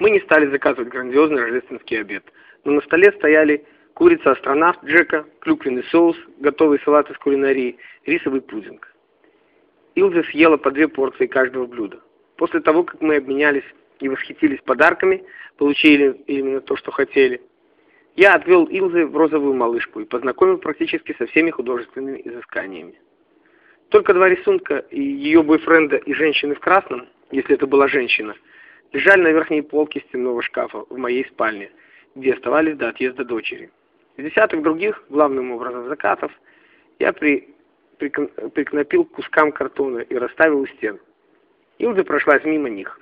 Мы не стали заказывать грандиозный рождественский обед, но на столе стояли курица-астронавт Джека, клюквенный соус, готовый салат из кулинарии, рисовый пудинг. Илза съела по две порции каждого блюда. После того, как мы обменялись и восхитились подарками, получили именно то, что хотели, я отвел Илзы в розовую малышку и познакомил практически со всеми художественными изысканиями. Только два рисунка и ее бойфренда и женщины в красном, если это была женщина, лежали на верхней полке стенного шкафа в моей спальне, где оставались до отъезда дочери. Из десяток других, главным образом закатов, я при, прикн, прикнопил к кускам картона и расставил у стен. Илза прошлась мимо них.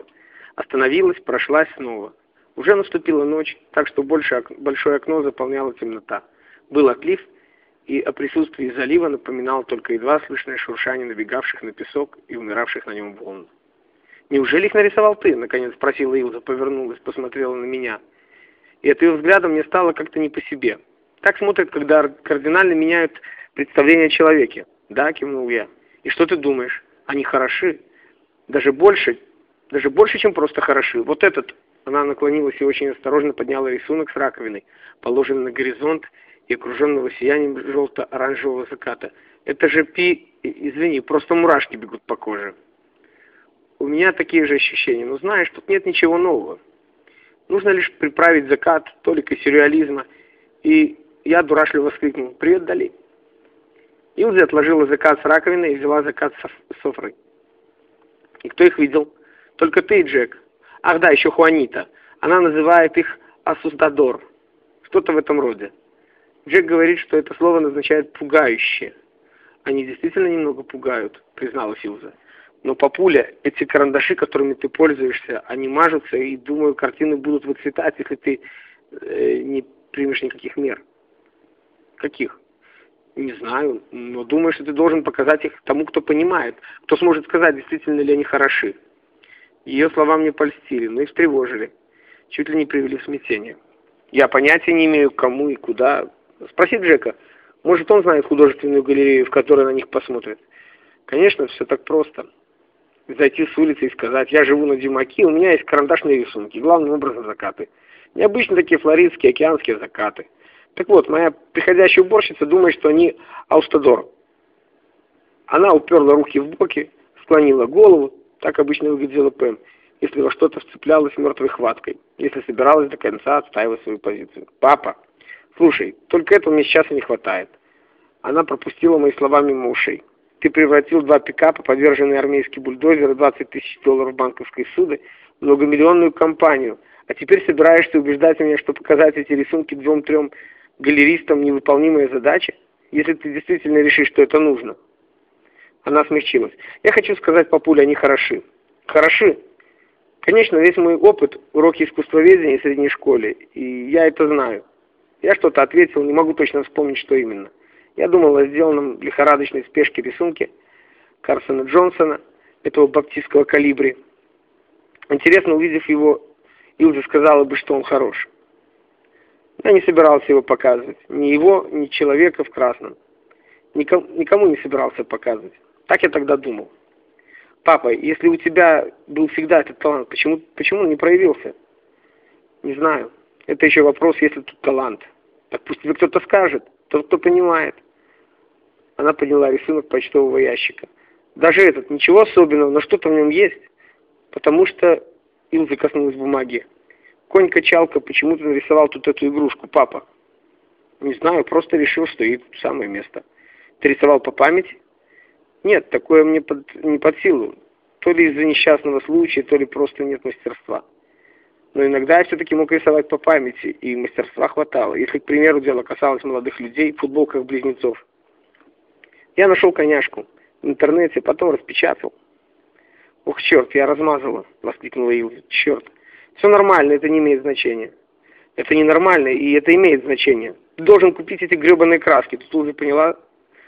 Остановилась, прошлась снова. Уже наступила ночь, так что больше, большое окно заполняла темнота. Был отлив, и о присутствии залива напоминало только едва слышное шуршание набегавших на песок и умиравших на нем волн. «Неужели их нарисовал ты?» — наконец спросила Илза, повернулась, посмотрела на меня. И от ее взгляда мне стало как-то не по себе. Так смотрят, когда кардинально меняют представление о человеке. «Да», — кивнул я. «И что ты думаешь? Они хороши. Даже больше, даже больше, чем просто хороши. Вот этот...» Она наклонилась и очень осторожно подняла рисунок с раковиной, положенный на горизонт и окруженного сиянием желто-оранжевого заката. «Это же пи... Извини, просто мурашки бегут по коже». У меня такие же ощущения, но знаешь, тут нет ничего нового. Нужно лишь приправить закат, толика сюрреализма, и я дурашливо воскликнул «Привет, Дали!». Илзи отложила закат с раковины и взяла закат с софрой. И кто их видел? Только ты и Джек. Ах да, еще Хуанита. Она называет их «асустадор». Что-то в этом роде. Джек говорит, что это слово назначает «пугающее». Они действительно немного пугают, признала Филза. Но, папуля, эти карандаши, которыми ты пользуешься, они мажутся, и, думаю, картины будут выцветать, если ты э, не примешь никаких мер. Каких? Не знаю, но думаю, что ты должен показать их тому, кто понимает, кто сможет сказать, действительно ли они хороши. Ее слова мне польстили, но и встревожили. Чуть ли не привели в смятение. Я понятия не имею, кому и куда. Спроси Джека. Может, он знает художественную галерею, в которой на них посмотрят. Конечно, все так просто зайти с улицы и сказать, я живу на Димаки, у меня есть карандашные рисунки, главным образом закаты. Необычно такие флоридские, океанские закаты. Так вот, моя приходящая уборщица думает, что они Аустадор. Она уперла руки в боки, склонила голову, так обычно выглядела Пэм, если во что-то вцеплялась мертвой хваткой, если собиралась до конца отстаивать свою позицию. «Папа, слушай, только этого мне сейчас и не хватает». Она пропустила мои слова мимо ушей. Ты превратил два пикапа, подверженные армейский бульдозер и 20 тысяч долларов банковской суды, в многомиллионную компанию, а теперь собираешься убеждать меня, что показать эти рисунки двум-трем галеристам невыполнимая задача, если ты действительно решишь, что это нужно. Она смягчилась. Я хочу сказать, папуля, они хороши. Хороши. Конечно, весь мой опыт – уроки искусствоведения в средней школе, и я это знаю. Я что-то ответил, не могу точно вспомнить, что именно. Я думал о сделанном лихорадочной спешке рисунке Карсона Джонсона, этого баптистского калибри. Интересно, увидев его, Илза сказала бы, что он хорош. Я не собирался его показывать. Ни его, ни человека в красном. Никому, никому не собирался показывать. Так я тогда думал. Папа, если у тебя был всегда этот талант, почему, почему он не проявился? Не знаю. Это еще вопрос, если тут талант. Так пусть тебе кто-то скажет, тот, кто понимает. Она подняла рисунок почтового ящика. Даже этот, ничего особенного, но что-то в нем есть. Потому что Илза коснулась бумаги. Конь-качалка почему-то нарисовал тут эту игрушку, папа. Не знаю, просто решил, что ей тут самое место. Ты рисовал по памяти? Нет, такое мне под, не под силу. То ли из-за несчастного случая, то ли просто нет мастерства. Но иногда я все-таки мог рисовать по памяти, и мастерства хватало. Если, к примеру, дело касалось молодых людей в футболках близнецов. Я нашел коняшку в интернете, потом распечатал. «Ух, черт, я размазала!» — воскликнула Илза. «Черт! Все нормально, это не имеет значения». «Это ненормально, и это имеет значение. Ты должен купить эти гребаные краски». Тут уже поняла,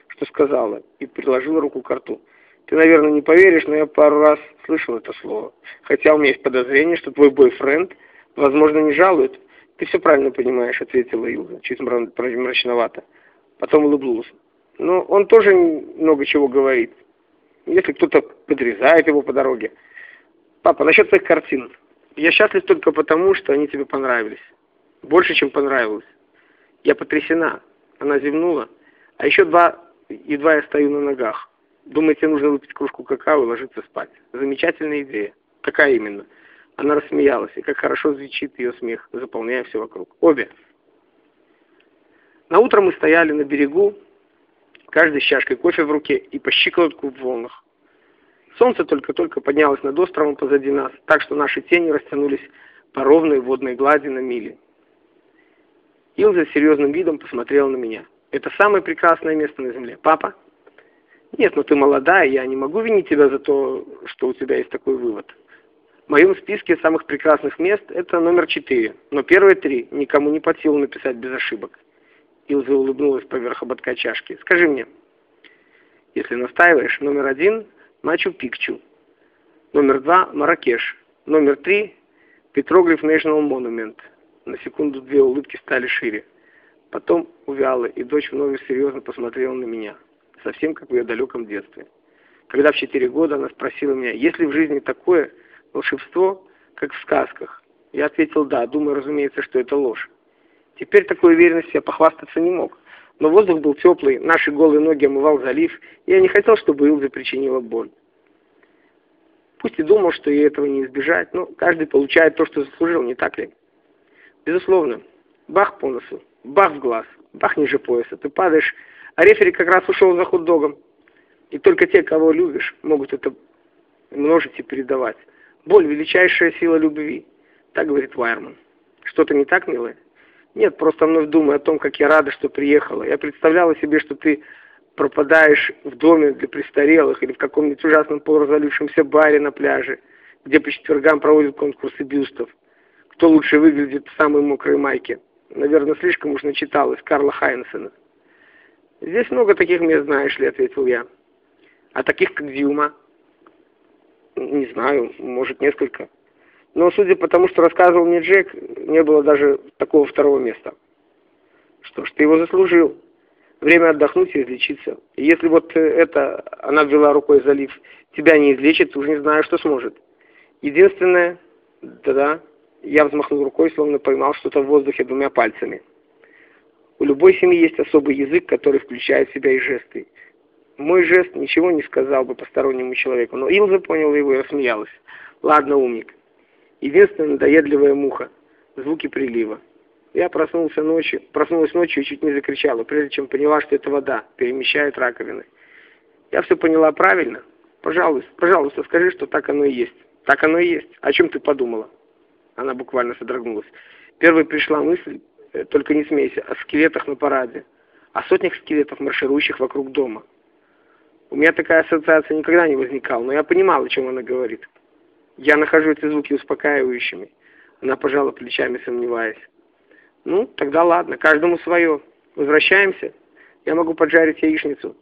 что сказала, и приложила руку к рту. «Ты, наверное, не поверишь, но я пару раз слышал это слово. Хотя у меня есть подозрение, что твой бойфренд, возможно, не жалует». «Ты все правильно понимаешь», — ответила Илза, чуть мрачновато. Потом улыбнулась. Но он тоже много чего говорит. Если кто-то подрезает его по дороге. Папа, насчет твоих картин. Я счастлив только потому, что они тебе понравились. Больше, чем понравилось. Я потрясена. Она зевнула. А еще два, едва я стою на ногах. Думаете, нужно выпить кружку какао и ложиться спать. Замечательная идея. Какая именно? Она рассмеялась, и как хорошо звучит ее смех, заполняя все вокруг. Обе. На утро мы стояли на берегу, каждый с чашкой кофе в руке и по щиколотку в волнах. Солнце только-только поднялось над островом позади нас, так что наши тени растянулись по ровной водной глади на мили. Илза с серьезным видом посмотрела на меня. «Это самое прекрасное место на земле. Папа?» «Нет, но ты молодая, я не могу винить тебя за то, что у тебя есть такой вывод. В моем списке самых прекрасных мест это номер четыре, но первые три никому не под силу написать без ошибок». Илза улыбнулась поверх ободка чашки. «Скажи мне, если настаиваешь, номер один – Мачу-Пикчу, номер два – Маракеш, номер три – Петроглиф National Monument». На секунду две улыбки стали шире. Потом увяла, и дочь вновь серьезно посмотрела на меня, совсем как в ее далеком детстве. Когда в четыре года она спросила меня, есть ли в жизни такое волшебство, как в сказках. Я ответил «да», думая, разумеется, что это ложь. Теперь такой уверенностью я похвастаться не мог. Но воздух был теплый, наши голые ноги омывал залив, и я не хотел, чтобы Илза причинила боль. Пусть и думал, что ей этого не избежать, но каждый получает то, что заслужил, не так ли? Безусловно. Бах по носу, бах в глаз, бах ниже пояса. Ты падаешь, а рефери как раз ушел за хот-догом. И только те, кого любишь, могут это множить и передавать. Боль – величайшая сила любви. Так говорит Вайерман. Что-то не так, милая? Нет, просто вновь думаю о том, как я рада, что приехала. Я представляла себе, что ты пропадаешь в доме для престарелых или в каком-нибудь ужасном полуразвалившемся баре на пляже, где по четвергам проводят конкурсы бюстов. Кто лучше выглядит в самой мокрой майке? Наверное, слишком уж начиталась Карла Хайнсена. «Здесь много таких мест, знаешь ли», — ответил я. «А таких, как Дюма?» «Не знаю, может, несколько». Но судя по тому, что рассказывал мне Джек, не было даже такого второго места. Что ж, ты его заслужил. Время отдохнуть и излечиться. Если вот это, она ввела рукой залив, тебя не излечит, уж не знаю, что сможет. Единственное, да-да, я взмахнул рукой, словно поймал что-то в воздухе двумя пальцами. У любой семьи есть особый язык, который включает в себя и жесты. Мой жест ничего не сказал бы постороннему человеку, но Илза поняла его и рассмеялась. Ладно, умник. Единственная надоедливая муха. Звуки прилива. Я проснулся ночью, проснулась ночью и чуть не закричала, прежде чем поняла, что это вода, перемещает раковины. Я все поняла правильно? Пожалуйста, пожалуйста, скажи, что так оно и есть. Так оно и есть. О чем ты подумала? Она буквально содрогнулась. Первой пришла мысль, э, только не смейся, о скелетах на параде. О сотнях скелетов, марширующих вокруг дома. У меня такая ассоциация никогда не возникала, но я понимал, о чем она говорит. Я нахожу эти звуки успокаивающими. Она пожала плечами, сомневаясь. Ну, тогда ладно, каждому свое. Возвращаемся. Я могу поджарить яичницу.